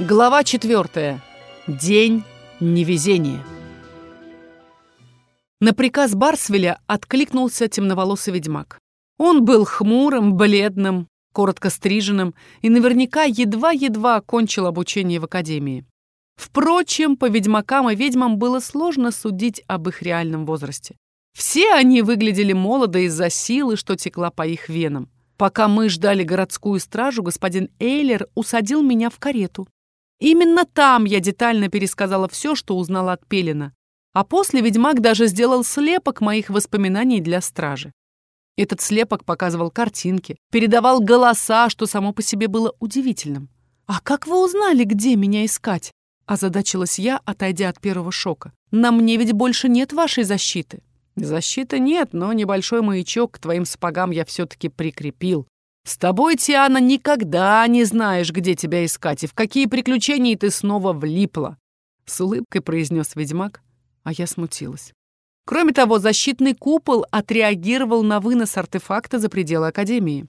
Глава четвертая. День невезения. На приказ Барсвеля откликнулся темноволосый ведьмак. Он был хмурым, бледным, коротко стриженным и наверняка едва-едва окончил обучение в академии. Впрочем, по ведьмакам и ведьмам было сложно судить об их реальном возрасте. Все они выглядели молодо из-за силы, что текла по их венам. Пока мы ждали городскую стражу, господин Эйлер усадил меня в карету. Именно там я детально пересказала все, что узнала от Пелина. А после ведьмак даже сделал слепок моих воспоминаний для стражи. Этот слепок показывал картинки, передавал голоса, что само по себе было удивительным. «А как вы узнали, где меня искать?» Озадачилась я, отойдя от первого шока. «На мне ведь больше нет вашей защиты». «Защиты нет, но небольшой маячок к твоим сапогам я все-таки прикрепил. С тобой, Тиана, никогда не знаешь, где тебя искать и в какие приключения ты снова влипла. С улыбкой произнес ведьмак, а я смутилась. Кроме того, защитный купол отреагировал на вынос артефакта за пределы Академии.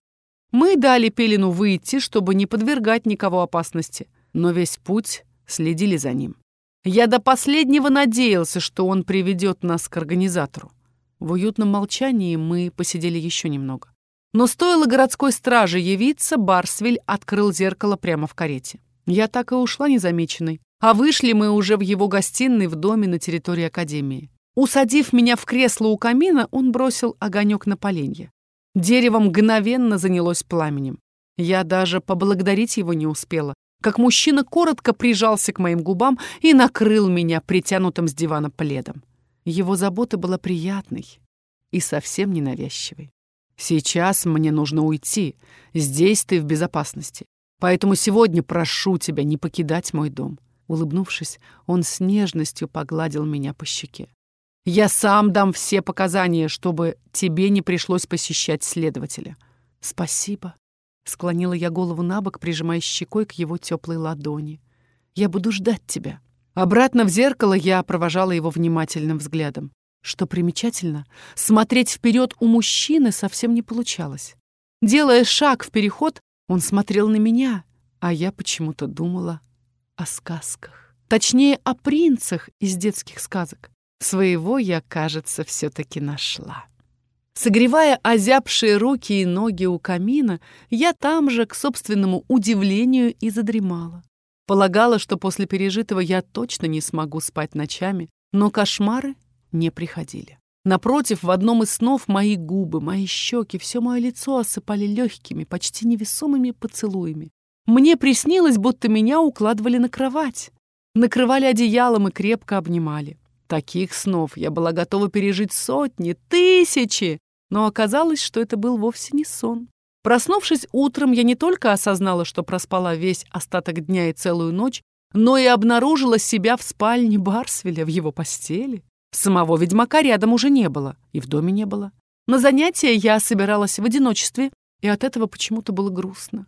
Мы дали Пелину выйти, чтобы не подвергать никого опасности, но весь путь следили за ним. Я до последнего надеялся, что он приведет нас к организатору. В уютном молчании мы посидели еще немного. Но стоило городской страже явиться, Барсвиль открыл зеркало прямо в карете. Я так и ушла незамеченной. А вышли мы уже в его гостиной в доме на территории Академии. Усадив меня в кресло у камина, он бросил огонек на поленье. Дерево мгновенно занялось пламенем. Я даже поблагодарить его не успела, как мужчина коротко прижался к моим губам и накрыл меня притянутым с дивана пледом. Его забота была приятной и совсем ненавязчивой. Сейчас мне нужно уйти. Здесь ты в безопасности. Поэтому сегодня прошу тебя не покидать мой дом». Улыбнувшись, он с нежностью погладил меня по щеке. «Я сам дам все показания, чтобы тебе не пришлось посещать следователя». «Спасибо», — склонила я голову на бок, прижимая щекой к его теплой ладони. «Я буду ждать тебя». Обратно в зеркало я провожала его внимательным взглядом. Что примечательно, смотреть вперед у мужчины совсем не получалось. Делая шаг в переход, он смотрел на меня, а я почему-то думала о сказках. Точнее, о принцах из детских сказок. Своего я, кажется, все-таки нашла. Согревая озябшие руки и ноги у камина, я там же, к собственному удивлению, и задремала. Полагала, что после пережитого я точно не смогу спать ночами, но кошмары не приходили. Напротив, в одном из снов мои губы, мои щеки, все мое лицо осыпали легкими, почти невесомыми поцелуями. Мне приснилось, будто меня укладывали на кровать, накрывали одеялом и крепко обнимали. Таких снов я была готова пережить сотни, тысячи, но оказалось, что это был вовсе не сон. Проснувшись утром, я не только осознала, что проспала весь остаток дня и целую ночь, но и обнаружила себя в спальне Барсвеля в его постели. Самого ведьмака рядом уже не было, и в доме не было. На занятия я собиралась в одиночестве, и от этого почему-то было грустно.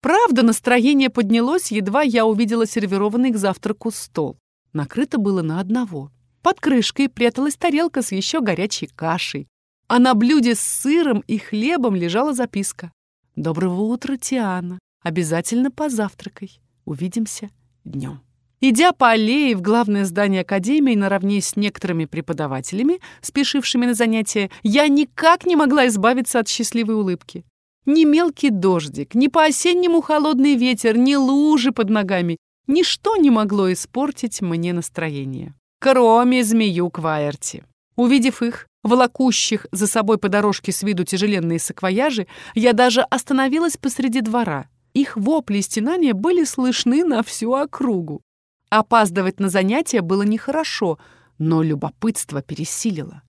Правда, настроение поднялось, едва я увидела сервированный к завтраку стол. Накрыто было на одного. Под крышкой пряталась тарелка с еще горячей кашей, а на блюде с сыром и хлебом лежала записка. «Доброго утра, Тиана. Обязательно позавтракай. Увидимся днем». Идя по аллее в главное здание Академии наравне с некоторыми преподавателями, спешившими на занятия, я никак не могла избавиться от счастливой улыбки. Ни мелкий дождик, ни по-осеннему холодный ветер, ни лужи под ногами, ничто не могло испортить мне настроение. Кроме змею Квайерти. Увидев их, волокущих за собой по дорожке с виду тяжеленные саквояжи, я даже остановилась посреди двора. Их вопли и стенания были слышны на всю округу. Опаздывать на занятия было нехорошо, но любопытство пересилило.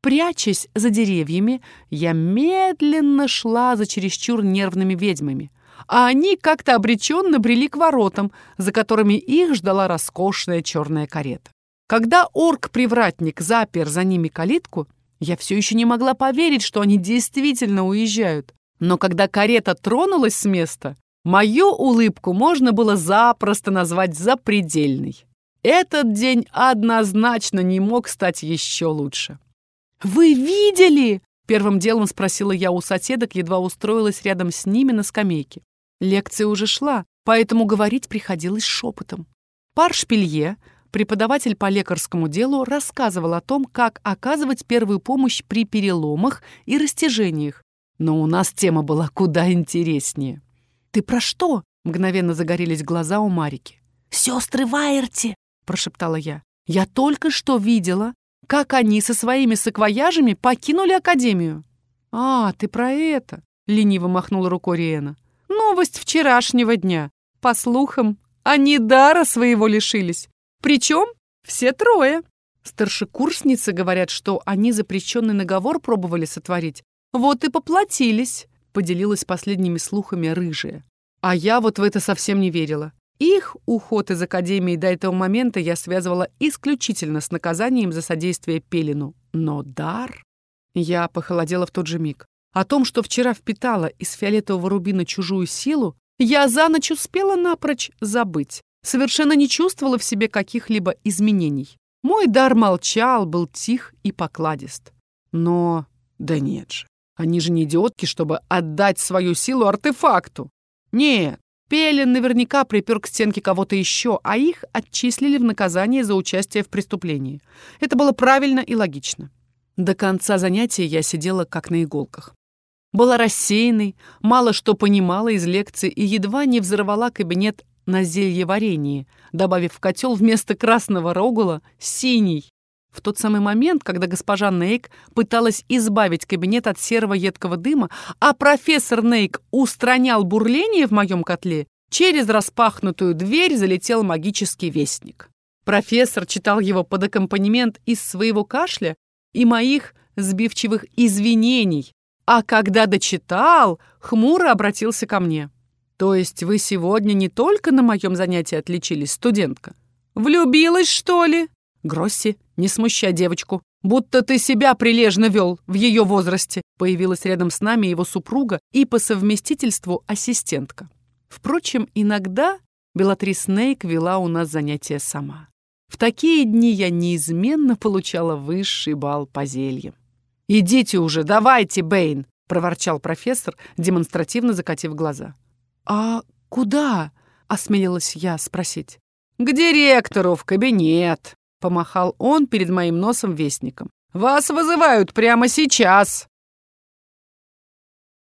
Прячась за деревьями, я медленно шла за чересчур нервными ведьмами, а они как-то обреченно брели к воротам, за которыми их ждала роскошная черная карета. Когда орк-привратник запер за ними калитку, я все еще не могла поверить, что они действительно уезжают. Но когда карета тронулась с места, Мою улыбку можно было запросто назвать запредельной. Этот день однозначно не мог стать еще лучше. «Вы видели?» — первым делом спросила я у соседок, едва устроилась рядом с ними на скамейке. Лекция уже шла, поэтому говорить приходилось шепотом. Пар Шпилье, преподаватель по лекарскому делу, рассказывал о том, как оказывать первую помощь при переломах и растяжениях. Но у нас тема была куда интереснее. «Ты про что?» — мгновенно загорелись глаза у Марики. «Сестры Вайерти!» — прошептала я. «Я только что видела, как они со своими саквояжами покинули Академию». «А, ты про это?» — лениво махнула рукой Риэна. «Новость вчерашнего дня. По слухам, они дара своего лишились. Причем все трое. Старшекурсницы говорят, что они запрещенный наговор пробовали сотворить. Вот и поплатились», — поделилась последними слухами рыжая. А я вот в это совсем не верила. Их уход из Академии до этого момента я связывала исключительно с наказанием за содействие Пелину. Но дар... Я похолодела в тот же миг. О том, что вчера впитала из фиолетового рубина чужую силу, я за ночь успела напрочь забыть. Совершенно не чувствовала в себе каких-либо изменений. Мой дар молчал, был тих и покладист. Но... Да нет же. Они же не идиотки, чтобы отдать свою силу артефакту. Нет, Пелин наверняка припер к стенке кого-то еще, а их отчислили в наказание за участие в преступлении. Это было правильно и логично. До конца занятия я сидела как на иголках. Была рассеянной, мало что понимала из лекции и едва не взорвала кабинет на зелье варенье, добавив в котел вместо красного рогула синий. В тот самый момент, когда госпожа Нейк пыталась избавить кабинет от серого едкого дыма, а профессор Нейк устранял бурление в моем котле, через распахнутую дверь залетел магический вестник. Профессор читал его под аккомпанемент из своего кашля и моих сбивчивых извинений, а когда дочитал, хмуро обратился ко мне. «То есть вы сегодня не только на моем занятии отличились, студентка? Влюбилась, что ли?» «Гросси, не смущай девочку. Будто ты себя прилежно вел в ее возрасте». Появилась рядом с нами его супруга и по совместительству ассистентка. Впрочем, иногда Белатрис Нейк вела у нас занятия сама. В такие дни я неизменно получала высший балл по зельям. «Идите уже, давайте, Бэйн!» — проворчал профессор, демонстративно закатив глаза. «А куда?» — осмелилась я спросить. «К директору в кабинет», — помахал он перед моим носом вестником. «Вас вызывают прямо сейчас!»